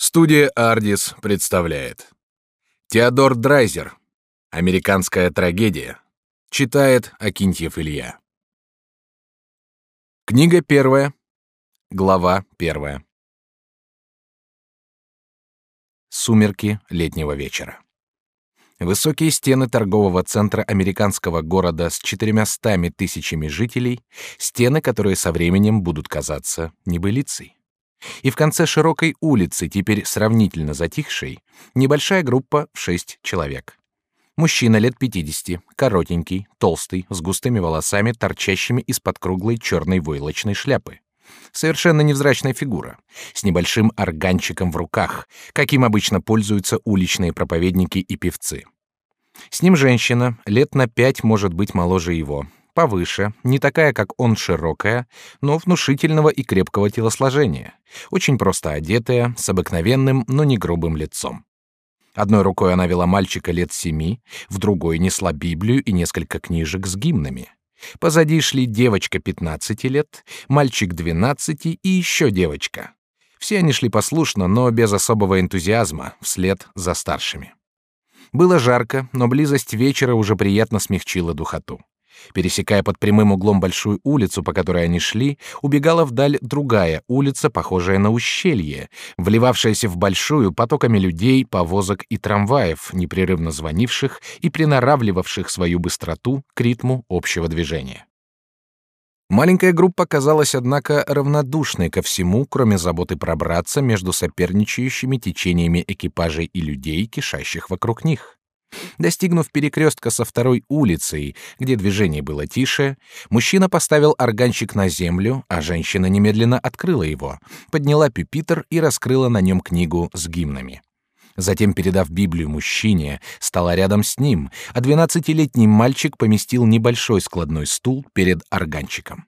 Студия «Ардис» представляет. Теодор Драйзер. «Американская трагедия» Читает Акинтьев Илья. Книга первая. Глава первая. Сумерки летнего вечера. Высокие стены торгового центра американского города с четырьмястами тысячами жителей, стены, которые со временем будут казаться небылицей. И в конце широкой улицы, теперь сравнительно затихшей, небольшая группа в шесть человек. Мужчина лет пятидесяти, коротенький, толстый, с густыми волосами, торчащими из-под круглой черной войлочной шляпы. Совершенно невзрачная фигура, с небольшим органчиком в руках, каким обычно пользуются уличные проповедники и певцы. С ним женщина, лет на пять, может быть, моложе его, повыше, не такая, как он, широкая, но внушительного и крепкого телосложения, очень просто одетая, с обыкновенным, но не грубым лицом. Одной рукой она вела мальчика лет семи, в другой несла Библию и несколько книжек с гимнами. Позади шли девочка пятнадцати лет, мальчик двенадцати и еще девочка. Все они шли послушно, но без особого энтузиазма, вслед за старшими. Было жарко, но близость вечера уже приятно смягчила духоту. Пересекая под прямым углом большую улицу, по которой они шли, убегала вдаль другая улица, похожая на ущелье, вливавшаяся в большую потоками людей, повозок и трамваев, непрерывно звонивших и приноравливавших свою быстроту к ритму общего движения. Маленькая группа казалась, однако, равнодушной ко всему, кроме заботы пробраться между соперничающими течениями экипажей и людей, кишащих вокруг них. Достигнув перекрестка со второй улицей, где движение было тише, мужчина поставил органчик на землю, а женщина немедленно открыла его, подняла пюпитр и раскрыла на нем книгу с гимнами. Затем, передав Библию мужчине, стала рядом с ним, а двенадцатилетний мальчик поместил небольшой складной стул перед органчиком.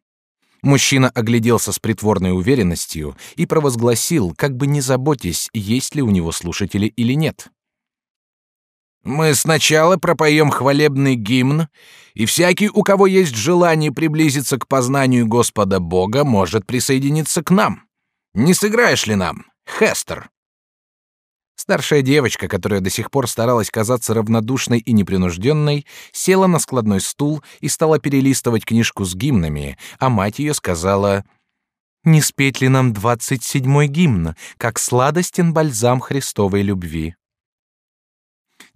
Мужчина огляделся с притворной уверенностью и провозгласил, как бы не заботясь, есть ли у него слушатели или нет. Мы сначала пропоем хвалебный гимн, и всякий, у кого есть желание приблизиться к познанию Господа Бога, может присоединиться к нам. Не сыграешь ли нам, Хестер?» Старшая девочка, которая до сих пор старалась казаться равнодушной и непринужденной, села на складной стул и стала перелистывать книжку с гимнами, а мать ее сказала «Не спеть ли нам двадцать седьмой гимн, как сладостен бальзам Христовой любви?»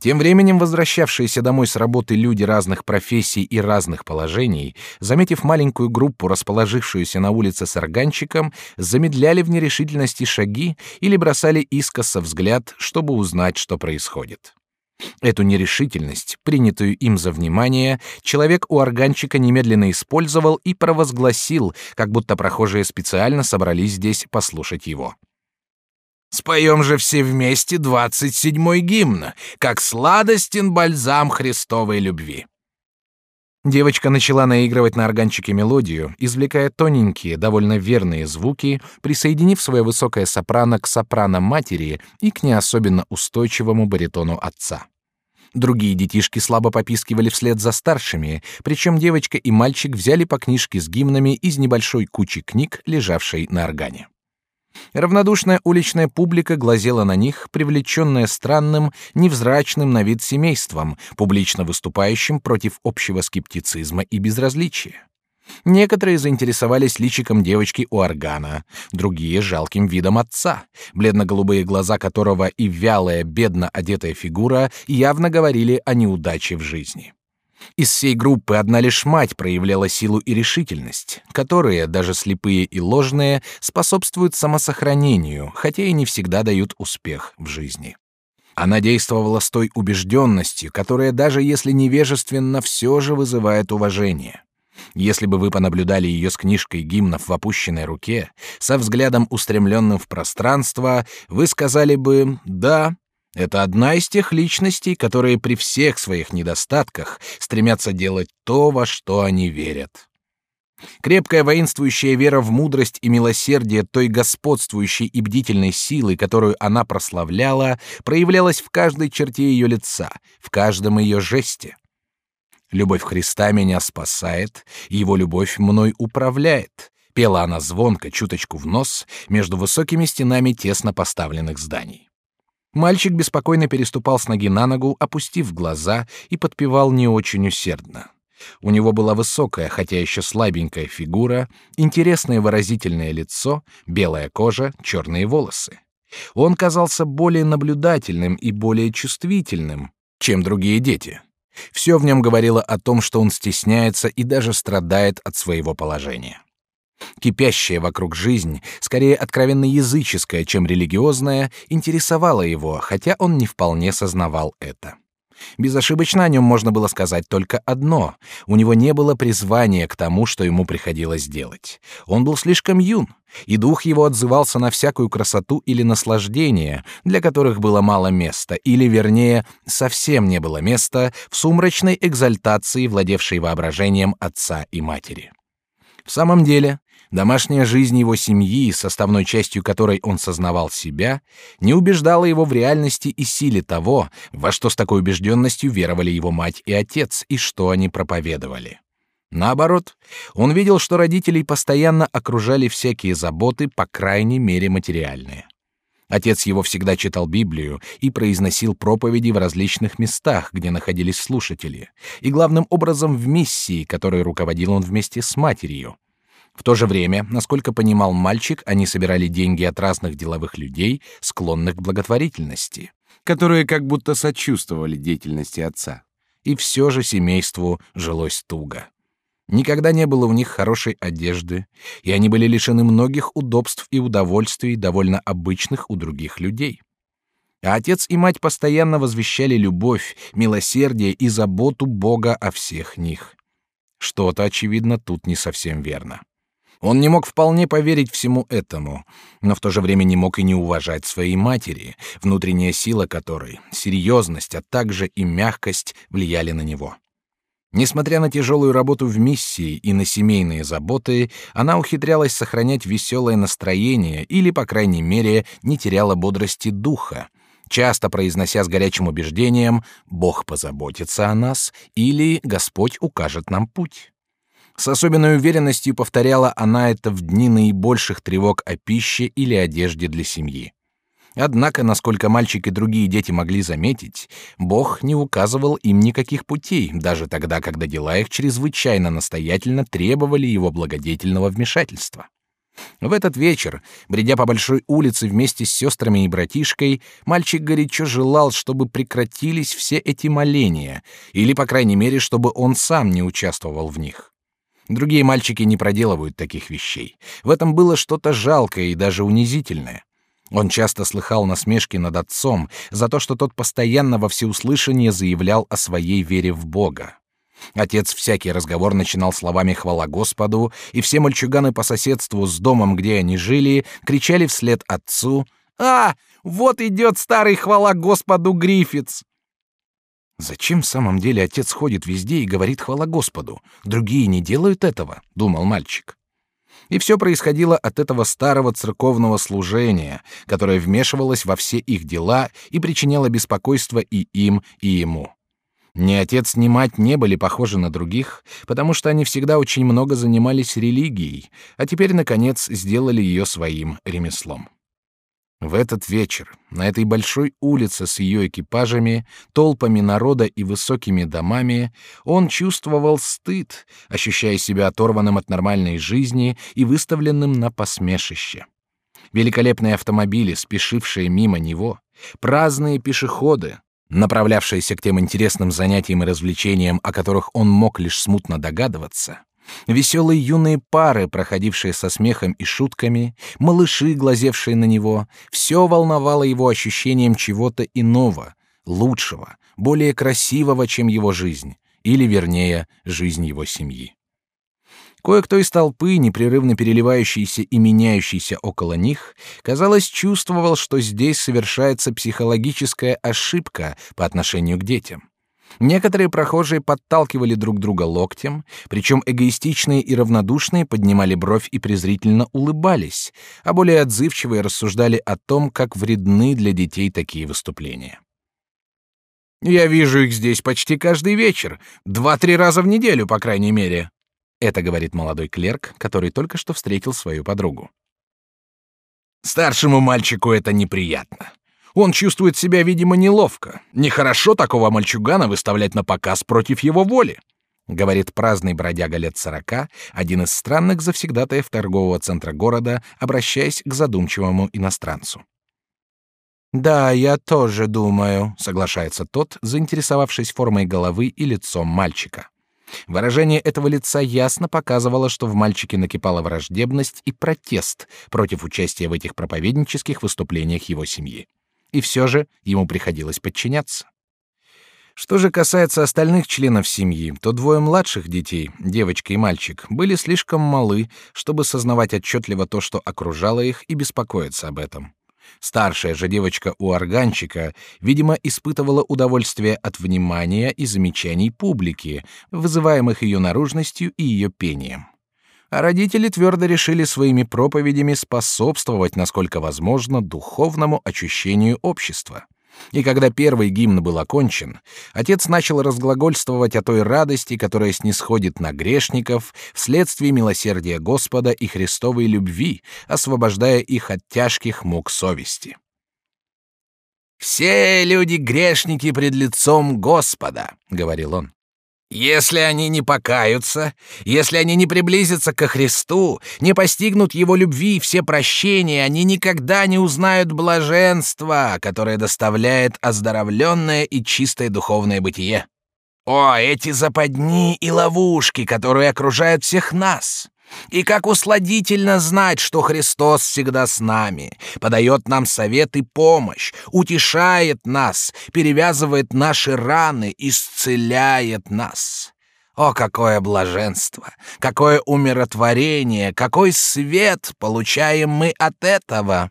Тем временем возвращавшиеся домой с работы люди разных профессий и разных положений, заметив маленькую группу, расположившуюся на улице с органчиком, замедляли в нерешительности шаги или бросали искоса взгляд, чтобы узнать, что происходит. Эту нерешительность, принятую им за внимание, человек у органчика немедленно использовал и провозгласил, как будто прохожие специально собрались здесь послушать его. Споем же все вместе двадцать седьмой гимн, как сладостен бальзам Христовой любви. Девочка начала наигрывать на органчике мелодию, извлекая тоненькие, довольно верные звуки, присоединив свое высокое сопрано к сопрано матери и к не особенно устойчивому баритону отца. Другие детишки слабо попискивали вслед за старшими, причем девочка и мальчик взяли по книжке с гимнами из небольшой кучи книг, лежавшей на органе. Равнодушная уличная публика глазела на них, привлеченная странным, невзрачным на вид семейством, публично выступающим против общего скептицизма и безразличия. Некоторые заинтересовались личиком девочки у органа, другие — жалким видом отца, бледно-голубые глаза которого и вялая, бедно одетая фигура явно говорили о неудаче в жизни. Из всей группы одна лишь мать проявляла силу и решительность, которые, даже слепые и ложные, способствуют самосохранению, хотя и не всегда дают успех в жизни. Она действовала с той убежденностью, которая даже если невежественно, все же вызывает уважение. Если бы вы понаблюдали ее с книжкой гимнов в опущенной руке, со взглядом устремленным в пространство, вы сказали бы «да, это одна из тех личностей, которые при всех своих недостатках стремятся делать то, во что они верят. Крепкая воинствующая вера в мудрость и милосердие той господствующей и бдительной силы, которую она прославляла, проявлялась в каждой черте ее лица, в каждом ее жесте. Любовь Христа меня спасает, его любовь мной управляет. Пела она звонко, чуточку в нос, между высокими стенами тесно поставленных зданий. Мальчик беспокойно переступал с ноги на ногу, опустив глаза, и подпевал не очень усердно. У него была высокая, хотя еще слабенькая фигура, интересное выразительное лицо, белая кожа, черные волосы. Он казался более наблюдательным и более чувствительным, чем другие дети. Все в нем говорило о том, что он стесняется и даже страдает от своего положения. Кипящая вокруг жизнь, скорее откровенно языческая, чем религиозная, интересовала его, хотя он не вполне сознавал это. Безошибочно о нем можно было сказать только одно: у него не было призвания к тому, что ему приходилось делать. Он был слишком юн, и дух его отзывался на всякую красоту или наслаждение, для которых было мало места, или, вернее, совсем не было места в сумрачной экзальтации, владевшей воображением отца и матери. В самом деле, домашняя жизнь его семьи, составной частью которой он сознавал себя, не убеждала его в реальности и силе того, во что с такой убежденностью веровали его мать и отец, и что они проповедовали. Наоборот, он видел, что родителей постоянно окружали всякие заботы, по крайней мере материальные. Отец его всегда читал Библию и произносил проповеди в различных местах, где находились слушатели, и главным образом в миссии, которой руководил он вместе с матерью. В то же время, насколько понимал мальчик, они собирали деньги от разных деловых людей, склонных к благотворительности, которые как будто сочувствовали деятельности отца. И все же семейству жилось туго. Никогда не было у них хорошей одежды, и они были лишены многих удобств и удовольствий, довольно обычных у других людей. А отец и мать постоянно возвещали любовь, милосердие и заботу Бога о всех них. Что-то, очевидно, тут не совсем верно. Он не мог вполне поверить всему этому, но в то же время не мог и не уважать своей матери, внутренняя сила которой, серьезность, а также и мягкость влияли на него. Несмотря на тяжелую работу в миссии и на семейные заботы, она ухитрялась сохранять веселое настроение или, по крайней мере, не теряла бодрости духа, часто произнося с горячим убеждением «Бог позаботится о нас» или «Господь укажет нам путь». С особенной уверенностью повторяла она это в дни наибольших тревог о пище или одежде для семьи. Однако, насколько мальчик и другие дети могли заметить, Бог не указывал им никаких путей, даже тогда, когда дела их чрезвычайно настоятельно требовали его благодетельного вмешательства. В этот вечер, бредя по большой улице вместе с сестрами и братишкой, мальчик горячо желал, чтобы прекратились все эти моления, или, по крайней мере, чтобы он сам не участвовал в них. Другие мальчики не проделывают таких вещей. В этом было что-то жалкое и даже унизительное. Он часто слыхал насмешки над отцом за то, что тот постоянно во всеуслышание заявлял о своей вере в Бога. Отец всякий разговор начинал словами «Хвала Господу», и все мальчуганы по соседству с домом, где они жили, кричали вслед отцу «А, вот идет старый хвала Господу Гриффитс!» Зачем в самом деле отец ходит везде и говорит хвала Господу? Другие не делают этого, думал мальчик. И все происходило от этого старого церковного служения, которое вмешивалось во все их дела и причиняло беспокойство и им, и ему. Ни отец, ни мать не были похожи на других, потому что они всегда очень много занимались религией, а теперь наконец сделали ее своим ремеслом. В этот вечер на этой большой улице с ее экипажами, толпами народа и высокими домами он чувствовал стыд, ощущая себя оторванным от нормальной жизни и выставленным на посмешище. Великолепные автомобили, спешившие мимо него, праздные пешеходы, направлявшиеся к тем интересным занятиям и развлечениям, о которых он мог лишь смутно догадываться, Веселые юные пары, проходившие со смехом и шутками, малыши, глазевшие на него, все волновало его ощущением чего-то иного, лучшего, более красивого, чем его жизнь, или, вернее, жизнь его семьи. Кое-кто из толпы, непрерывно переливающийся и меняющийся около них, казалось, чувствовал, что здесь совершается психологическая ошибка по отношению к детям. Некоторые прохожие подталкивали друг друга локтем, причем эгоистичные и равнодушные поднимали бровь и презрительно улыбались, а более отзывчивые рассуждали о том, как вредны для детей такие выступления. «Я вижу их здесь почти каждый вечер, два-три раза в неделю, по крайней мере». Это говорит молодой клерк, который только что встретил свою подругу. Старшему мальчику это неприятно. Он чувствует себя, видимо, неловко. Нехорошо такого мальчугана выставлять на показ против его воли, говорит праздный бродяга лет сорока, один из странных завсегдатаев торгового центра города, обращаясь к задумчивому иностранцу. Да, я тоже думаю, соглашается тот, заинтересовавшись формой головы и лицом мальчика. Выражение этого лица ясно показывало, что в мальчике накипала враждебность и протест против участия в этих проповеднических выступлениях его семьи и все же ему приходилось подчиняться. Что же касается остальных членов семьи, то двое младших детей, девочка и мальчик, были слишком малы, чтобы сознавать отчетливо то, что окружало их, и беспокоиться об этом. Старшая же девочка у органчика, видимо, испытывала удовольствие от внимания и замечаний публики, вызываемых ее наружностью и ее пением а родители твердо решили своими проповедями способствовать, насколько возможно, духовному очищению общества. И когда первый гимн был окончен, отец начал разглагольствовать о той радости, которая снисходит на грешников вследствие милосердия Господа и Христовой любви, освобождая их от тяжких мук совести. «Все люди грешники пред лицом Господа», — говорил он. Если они не покаются, если они не приблизятся ко Христу, не постигнут Его любви и все прощения, они никогда не узнают блаженства, которое доставляет оздоровленное и чистое духовное бытие. О, эти западни и ловушки, которые окружают всех нас! И как усладительно знать, что Христос всегда с нами, подает нам совет и помощь, утешает нас, перевязывает наши раны, исцеляет нас. О, какое блаженство, какое умиротворение, какой свет получаем мы от этого!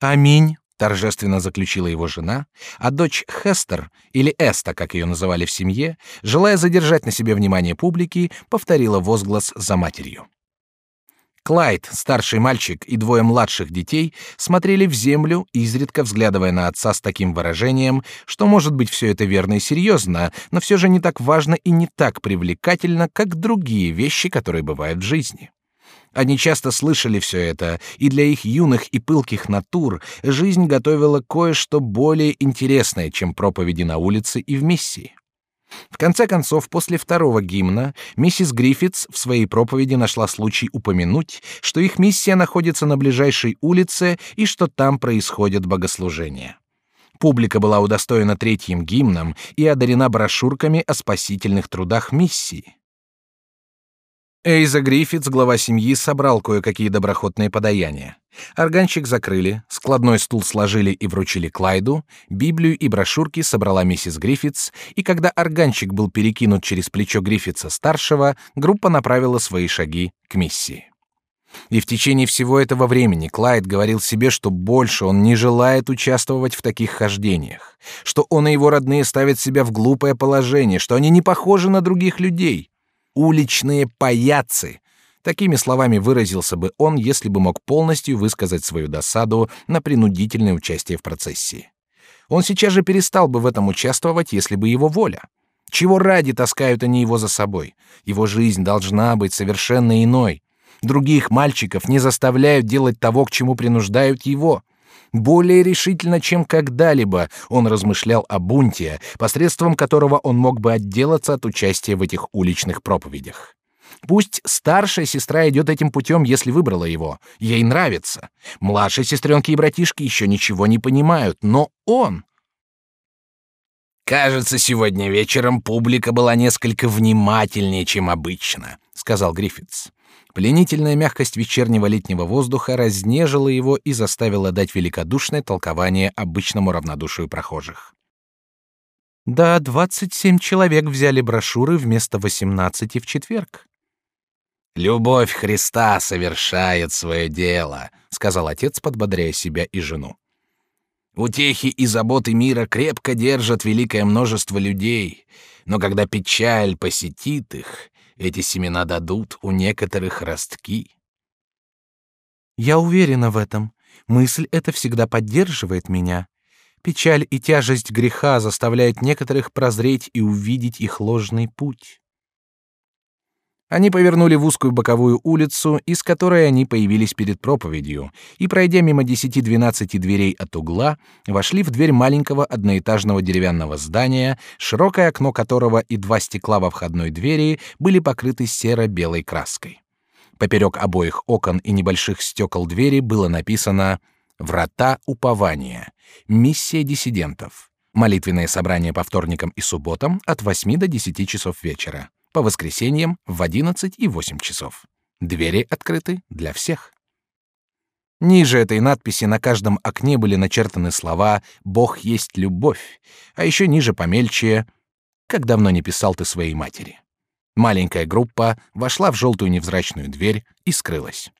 Аминь торжественно заключила его жена, а дочь Хестер или Эста, как ее называли в семье, желая задержать на себе внимание публики, повторила возглас за матерью. Клайд, старший мальчик и двое младших детей смотрели в землю, изредка взглядывая на отца с таким выражением, что может быть все это верно и серьезно, но все же не так важно и не так привлекательно, как другие вещи, которые бывают в жизни. Они часто слышали все это, и для их юных и пылких натур жизнь готовила кое-что более интересное, чем проповеди на улице и в миссии. В конце концов, после второго гимна, миссис Гриффитс в своей проповеди нашла случай упомянуть, что их миссия находится на ближайшей улице и что там происходят богослужения. Публика была удостоена третьим гимном и одарена брошюрками о спасительных трудах миссии. Эйза Гриффитс, глава семьи, собрал кое-какие доброхотные подаяния. Органчик закрыли, складной стул сложили и вручили Клайду, Библию и брошюрки собрала миссис Гриффитс, и когда органчик был перекинут через плечо Гриффитса старшего, группа направила свои шаги к миссии. И в течение всего этого времени Клайд говорил себе, что больше он не желает участвовать в таких хождениях, что он и его родные ставят себя в глупое положение, что они не похожи на других людей уличные паяцы. Такими словами выразился бы он, если бы мог полностью высказать свою досаду на принудительное участие в процессии. Он сейчас же перестал бы в этом участвовать, если бы его воля. Чего ради таскают они его за собой? Его жизнь должна быть совершенно иной. Других мальчиков не заставляют делать того, к чему принуждают его. Более решительно, чем когда-либо, он размышлял о бунте, посредством которого он мог бы отделаться от участия в этих уличных проповедях. Пусть старшая сестра идет этим путем, если выбрала его. Ей нравится. Младшие сестренки и братишки еще ничего не понимают, но он... «Кажется, сегодня вечером публика была несколько внимательнее, чем обычно», — сказал Гриффитс. Пленительная мягкость вечернего летнего воздуха разнежила его и заставила дать великодушное толкование обычному равнодушию прохожих. Да, двадцать семь человек взяли брошюры вместо восемнадцати в четверг. Любовь Христа совершает свое дело, сказал отец, подбодряя себя и жену. Утехи и заботы мира крепко держат великое множество людей, но когда печаль посетит их, эти семена дадут у некоторых ростки. Я уверена в этом. Мысль эта всегда поддерживает меня. Печаль и тяжесть греха заставляют некоторых прозреть и увидеть их ложный путь. Они повернули в узкую боковую улицу, из которой они появились перед проповедью, и, пройдя мимо десяти-двенадцати дверей от угла, вошли в дверь маленького одноэтажного деревянного здания, широкое окно которого и два стекла во входной двери были покрыты серо-белой краской. Поперек обоих окон и небольших стекол двери было написано «Врата упования. Миссия диссидентов. Молитвенное собрание по вторникам и субботам от 8 до 10 часов вечера» по воскресеньям в 11 и 8 часов. Двери открыты для всех. Ниже этой надписи на каждом окне были начертаны слова «Бог есть любовь», а еще ниже помельче «Как давно не писал ты своей матери». Маленькая группа вошла в желтую невзрачную дверь и скрылась.